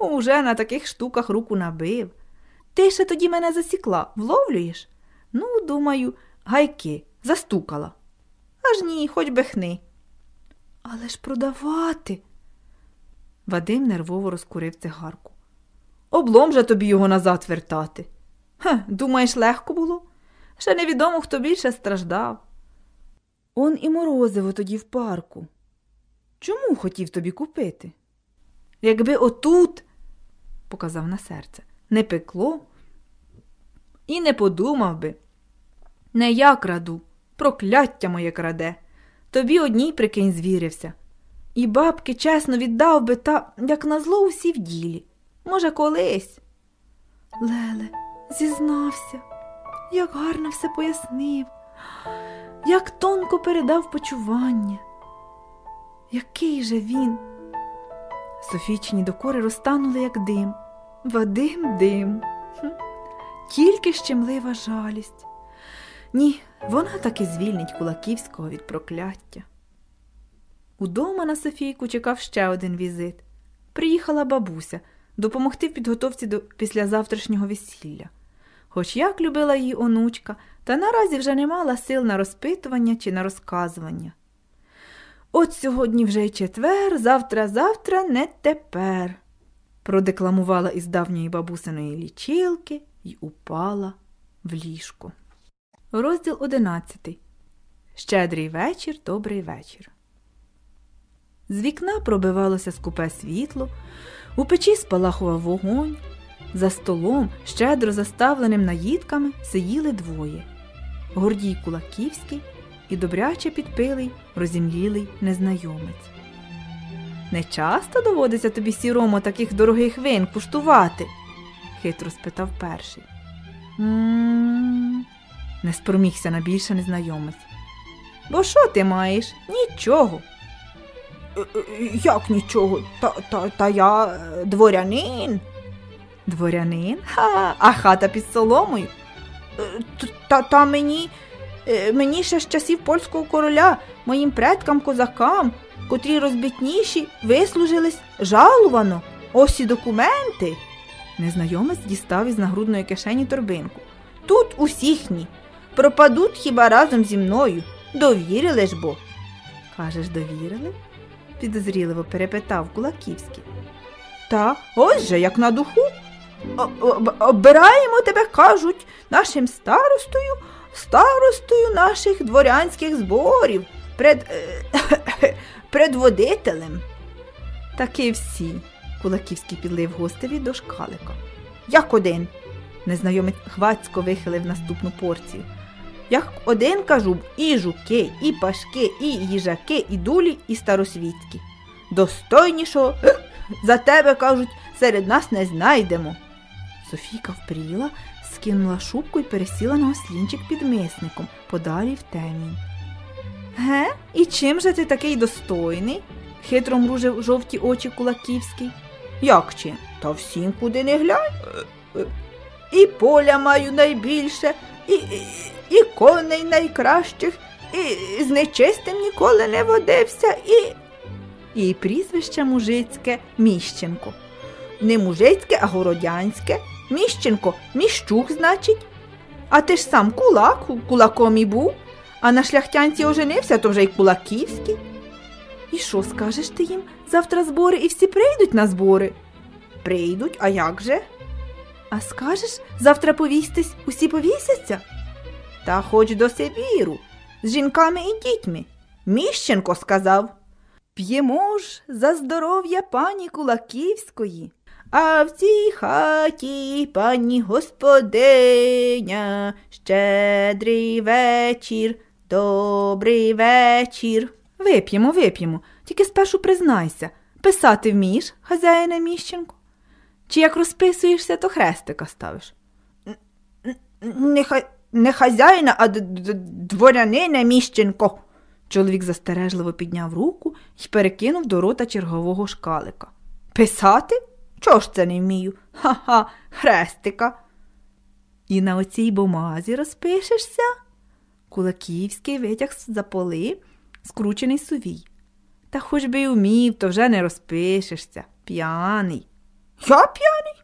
Уже на таких штуках руку набив. Ти ще тоді мене засікла, вловлюєш? Ну, думаю, гайки, застукала. Аж ні, хоч би. Але ж продавати. Вадим нервово розкурив цигарку. Облом же тобі його назад вертати. Ха, думаєш, легко було? Ще невідомо, хто більше страждав. Он і морозиво тоді в парку. Чому хотів тобі купити? Якби отут, показав на серце, не пекло і не подумав би. Не я краду, прокляття моє краде. Тобі одній прикинь звірився. І бабки чесно віддав би, та, як назло, усі в ділі. Може, колись. Леле, зізнався, як гарно все пояснив, як тонко передав почування. Який же він? Софійчині докори розтанули, як дим. Вадим дим. Тільки щемлива жалість. Ні, вона таки звільнить Кулаківського від прокляття. Удома на Софійку чекав ще один візит. Приїхала бабуся допомогти в підготовці до післязавтрашнього весілля. Хоч як любила її онучка, та наразі вже не мала сил на розпитування чи на розказування. От сьогодні вже й четвер, завтра, завтра, не тепер, продекламувала із давньої бабусиної лічилки і упала в ліжко. Розділ одинадцятий. Щедрий вечір, добрий вечір. З вікна пробивалося скупе світло, у печі спалахував вогонь. За столом, щедро заставленим наїдками, сиділи двоє Гордій Кулаківський і добряче підпилий, розімлілий незнайомець. Не часто доводиться тобі сіромо таких дорогих вин куштувати? хитро спитав перший. Не спромігся на більше незнайомець. Бо що ти маєш? Нічого. «Е, е, як нічого? Та та, та я дворянин. Дворянин? Ха, а хата під соломою? Та та мені мені ще з часів польського короля, моїм предкам козакам, котрі розбитніші, вислужились жалувано. Ось і документи. Незнайомець дістав із нагрудної кишені торбинку. Тут усіхні. Пропадуть хіба разом зі мною. Довірили ж бо. Кажеш, довірили? підозріливо перепитав Кулаківський. Та ось же, як на духу. Обираємо тебе, кажуть, нашим старостою, старостою наших дворянських зборів, пред, е, предводителем. Таки всі, Кулаківський підлив гостеві до шкалика. Як один? Незнайомець хвацько вихилив наступну порцію. Як один кажу, і жуки, і пашки, і їжаки, і дулі, і старосвітські. Достойнішого за тебе, кажуть, серед нас не знайдемо. Софійка впріла, скинула шубку і пересіла на ослінчик під мисником, подалі в темінь. Ге, і чим же ти такий достойний? хитро мружив жовті очі Кулаківський. Як чим? Та всім куди не глянь. І поля маю найбільше, і, і, і коней найкращих, і з нечистим ніколи не водився, і. І прізвище мужицьке Міщенко. Не мужицьке, а городянське. Міщенко, міщук, значить. А ти ж сам кулак, кулаком і був, а на шляхтянці оженився, то вже й кулаківський. І що скажеш ти їм? Завтра збори і всі прийдуть на збори? Прийдуть, а як же? А скажеш, завтра повістись, усі повісяться? Та хоч до Сибіру, з жінками і дітьми. Міщенко сказав. П'ємо ж за здоров'я пані Кулаківської. А в цій хаті пані господиня, щедрий вечір, добрий вечір. Вип'ємо, вип'ємо, тільки спершу признайся, писати вмієш, хазяїне міщенко? Чи як розписуєшся, то хрестика ставиш? Не, не хазяїна, а дворянина міщенко. Чоловік застережливо підняв руку і перекинув до рота чергового шкалика. Писати? Чого ж це не вмію? Ха-ха, хрестика. І на оцій бумазі розпишешся? Кулаківський витяг за поли скручений сувій. Та хоч би й умів, то вже не розпишешся, п'яний. Я п'яний?